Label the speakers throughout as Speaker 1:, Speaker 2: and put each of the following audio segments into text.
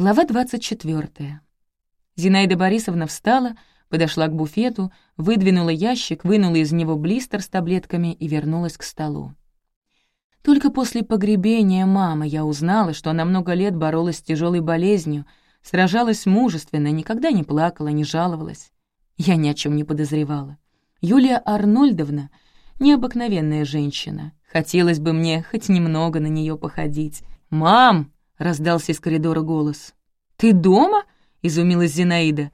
Speaker 1: Глава 24. Зинаида Борисовна встала, подошла к буфету, выдвинула ящик, вынула из него блистер с таблетками и вернулась к столу. Только после погребения мамы я узнала, что она много лет боролась с тяжелой болезнью, сражалась мужественно, никогда не плакала, не жаловалась. Я ни о чем не подозревала. Юлия Арнольдовна — необыкновенная женщина. Хотелось бы мне хоть немного на нее походить. «Мам!» Раздался из коридора голос. «Ты дома?» — изумилась Зинаида.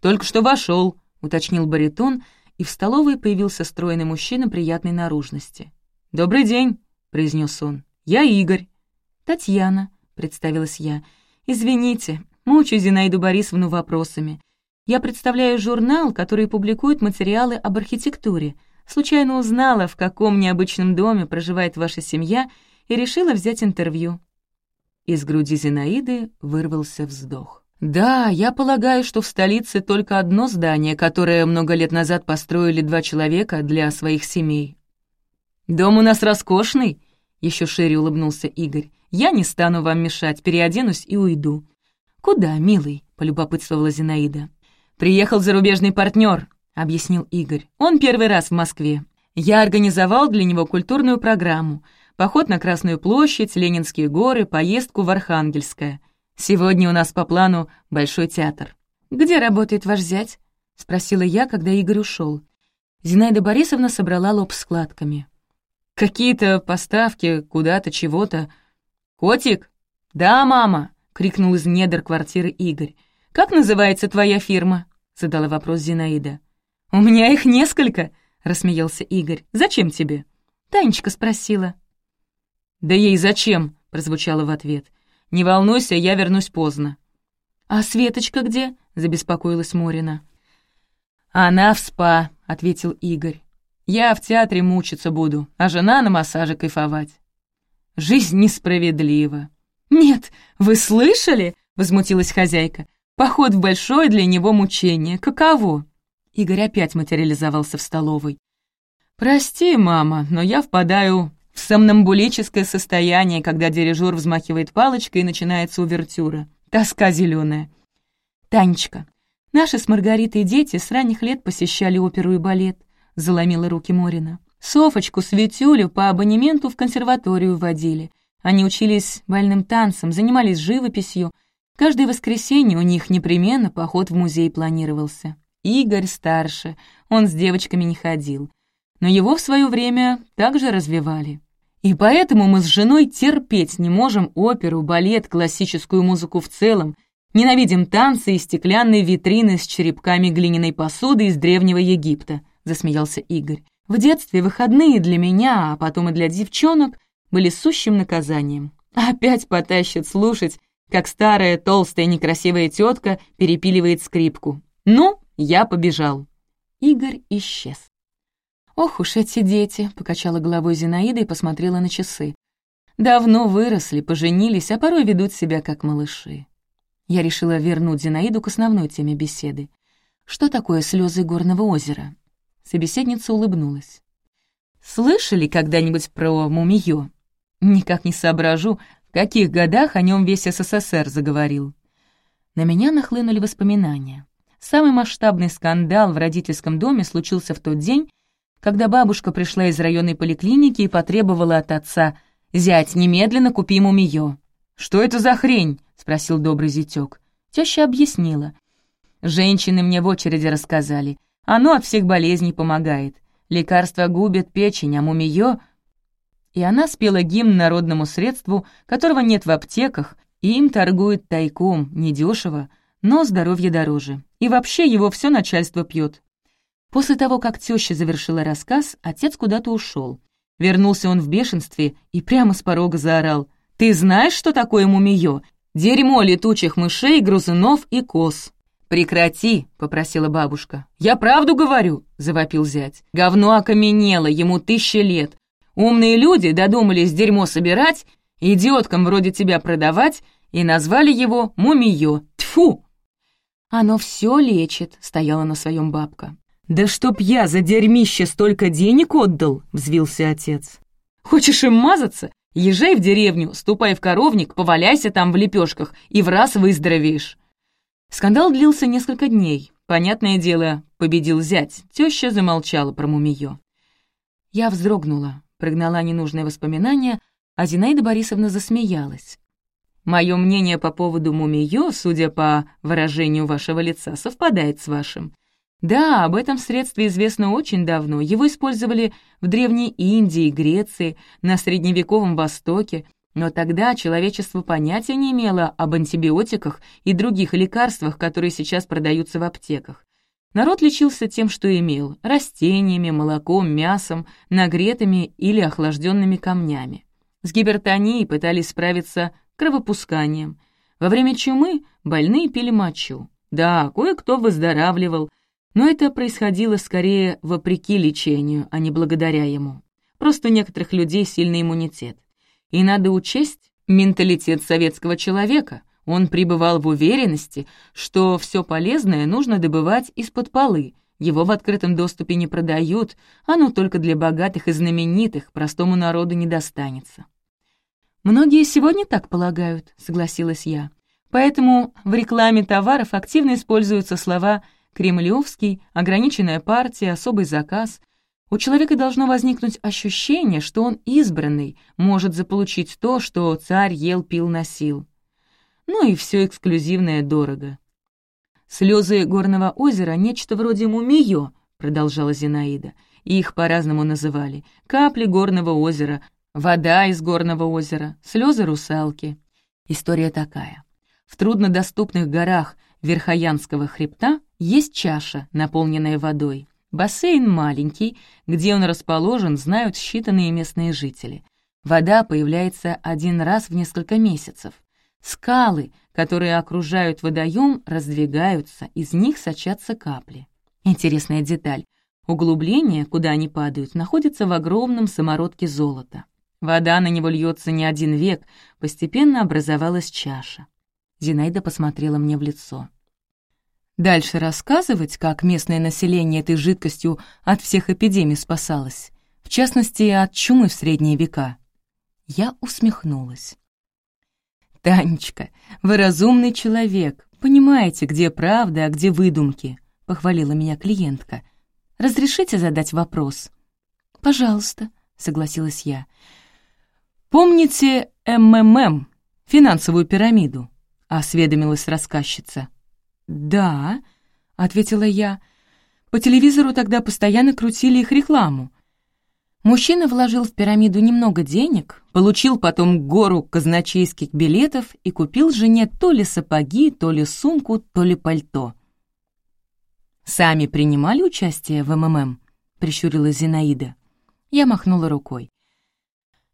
Speaker 1: «Только что вошел, уточнил баритон, и в столовой появился стройный мужчина приятной наружности. «Добрый день», — произнес он. «Я Игорь». «Татьяна», — представилась я. «Извините, мучаю Зинаиду Борисовну вопросами. Я представляю журнал, который публикует материалы об архитектуре. Случайно узнала, в каком необычном доме проживает ваша семья, и решила взять интервью. Из груди Зинаиды вырвался вздох. «Да, я полагаю, что в столице только одно здание, которое много лет назад построили два человека для своих семей». «Дом у нас роскошный», — еще шире улыбнулся Игорь. «Я не стану вам мешать, переоденусь и уйду». «Куда, милый?» — полюбопытствовала Зинаида. «Приехал зарубежный партнер», — объяснил Игорь. «Он первый раз в Москве. Я организовал для него культурную программу — поход на Красную площадь, Ленинские горы, поездку в Архангельское. Сегодня у нас по плану Большой театр. «Где работает ваш зять?» — спросила я, когда Игорь ушел. Зинаида Борисовна собрала лоб складками. «Какие-то поставки, куда-то, чего-то». «Котик?» «Да, мама!» — крикнул из недр квартиры Игорь. «Как называется твоя фирма?» — задала вопрос Зинаида. «У меня их несколько!» — рассмеялся Игорь. «Зачем тебе?» Танечка спросила. «Да ей зачем?» — прозвучало в ответ. «Не волнуйся, я вернусь поздно». «А Светочка где?» — забеспокоилась Морина. «Она в спа», — ответил Игорь. «Я в театре мучиться буду, а жена на массаже кайфовать». «Жизнь несправедлива». «Нет, вы слышали?» — возмутилась хозяйка. «Поход в большое для него мучение. Каково?» Игорь опять материализовался в столовой. «Прости, мама, но я впадаю в сомнамбулическое состояние, когда дирижер взмахивает палочкой и начинается увертюра. Тоска зеленая. «Танечка, наши с Маргаритой дети с ранних лет посещали оперу и балет», — заломила руки Морина. «Софочку, Светюлю по абонементу в консерваторию водили. Они учились бальным танцам, занимались живописью. Каждое воскресенье у них непременно поход в музей планировался. Игорь старше, он с девочками не ходил. Но его в свое время также развивали. И поэтому мы с женой терпеть не можем оперу, балет, классическую музыку в целом, ненавидим танцы и стеклянные витрины с черепками глиняной посуды из Древнего Египта», — засмеялся Игорь. «В детстве выходные для меня, а потом и для девчонок, были сущим наказанием. Опять потащат слушать, как старая толстая некрасивая тетка перепиливает скрипку. Ну, я побежал». Игорь исчез. «Ох уж эти дети!» — покачала головой Зинаида и посмотрела на часы. «Давно выросли, поженились, а порой ведут себя как малыши». Я решила вернуть Зинаиду к основной теме беседы. «Что такое слезы горного озера?» Собеседница улыбнулась. «Слышали когда-нибудь про мумиё?» «Никак не соображу, в каких годах о нем весь СССР заговорил». На меня нахлынули воспоминания. Самый масштабный скандал в родительском доме случился в тот день, когда бабушка пришла из районной поликлиники и потребовала от отца «Зять, немедленно купи мумиё». «Что это за хрень?» — спросил добрый зятёк. Тёща объяснила. «Женщины мне в очереди рассказали. Оно от всех болезней помогает. Лекарства губят печень, а мумиё...» И она спела гимн народному средству, которого нет в аптеках, и им торгуют тайком, недешево, но здоровье дороже. И вообще его все начальство пьет. После того, как теща завершила рассказ, отец куда-то ушел. Вернулся он в бешенстве и прямо с порога заорал. «Ты знаешь, что такое мумиё? Дерьмо летучих мышей, грузунов и коз». «Прекрати», — попросила бабушка. «Я правду говорю», — завопил зять. «Говно окаменело, ему тысяча лет. Умные люди додумались дерьмо собирать, идиоткам вроде тебя продавать, и назвали его мумиё. Тфу! «Оно все лечит», — стояла на своем бабка. «Да чтоб я за дерьмище столько денег отдал!» — взвился отец. «Хочешь им мазаться? Езжай в деревню, ступай в коровник, поваляйся там в лепешках и в раз выздоровеешь». Скандал длился несколько дней. Понятное дело, победил зять. Теща замолчала про мумиё. Я вздрогнула, прогнала ненужные воспоминания, а Зинаида Борисовна засмеялась. Мое мнение по поводу мумиё, судя по выражению вашего лица, совпадает с вашим. Да, об этом средстве известно очень давно. Его использовали в Древней Индии, Греции, на Средневековом Востоке, но тогда человечество понятия не имело об антибиотиках и других лекарствах, которые сейчас продаются в аптеках. Народ лечился тем, что имел – растениями, молоком, мясом, нагретыми или охлажденными камнями. С гипертонией пытались справиться кровопусканием. Во время чумы больные пили мочу. Да, кое-кто выздоравливал, но это происходило скорее вопреки лечению, а не благодаря ему. Просто у некоторых людей сильный иммунитет. И надо учесть менталитет советского человека. Он пребывал в уверенности, что все полезное нужно добывать из-под полы. Его в открытом доступе не продают, оно только для богатых и знаменитых, простому народу не достанется. «Многие сегодня так полагают», — согласилась я. «Поэтому в рекламе товаров активно используются слова «кремлевский», «ограниченная партия», «особый заказ», у человека должно возникнуть ощущение, что он избранный, может заполучить то, что царь ел, пил, носил. Ну и все эксклюзивное дорого. «Слезы горного озера — нечто вроде мумиё», — продолжала Зинаида. Их по-разному называли. Капли горного озера, вода из горного озера, слезы русалки. История такая. В труднодоступных горах Верхоянского хребта есть чаша, наполненная водой. Бассейн маленький, где он расположен, знают считанные местные жители. Вода появляется один раз в несколько месяцев. Скалы, которые окружают водоем, раздвигаются, из них сочатся капли. Интересная деталь. Углубление, куда они падают, находится в огромном самородке золота. Вода на него льется не один век, постепенно образовалась чаша. Зинаида посмотрела мне в лицо. Дальше рассказывать, как местное население этой жидкостью от всех эпидемий спасалось, в частности, от чумы в средние века. Я усмехнулась. «Танечка, вы разумный человек, понимаете, где правда, а где выдумки», — похвалила меня клиентка. «Разрешите задать вопрос?» «Пожалуйста», — согласилась я. «Помните МММ, финансовую пирамиду?» — осведомилась рассказчица. «Да», — ответила я. «По телевизору тогда постоянно крутили их рекламу. Мужчина вложил в пирамиду немного денег, получил потом гору казначейских билетов и купил жене то ли сапоги, то ли сумку, то ли пальто. «Сами принимали участие в МММ?» — прищурилась Зинаида. Я махнула рукой.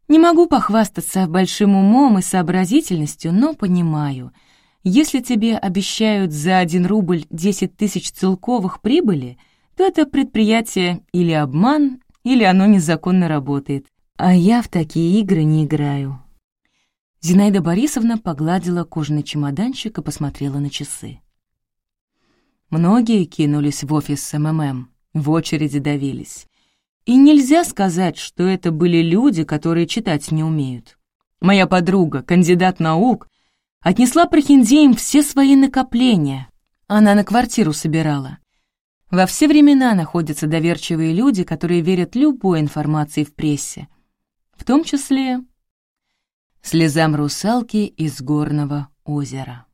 Speaker 1: «Не могу похвастаться большим умом и сообразительностью, но понимаю — если тебе обещают за один рубль 10 тысяч целковых прибыли, то это предприятие или обман, или оно незаконно работает. А я в такие игры не играю. Зинаида Борисовна погладила кожаный чемоданчик и посмотрела на часы. Многие кинулись в офис МММ, в очереди давились. И нельзя сказать, что это были люди, которые читать не умеют. Моя подруга, кандидат наук, Отнесла прохиндеям все свои накопления. Она на квартиру собирала. Во все времена находятся доверчивые люди, которые верят любой информации в прессе, в том числе слезам русалки из горного озера.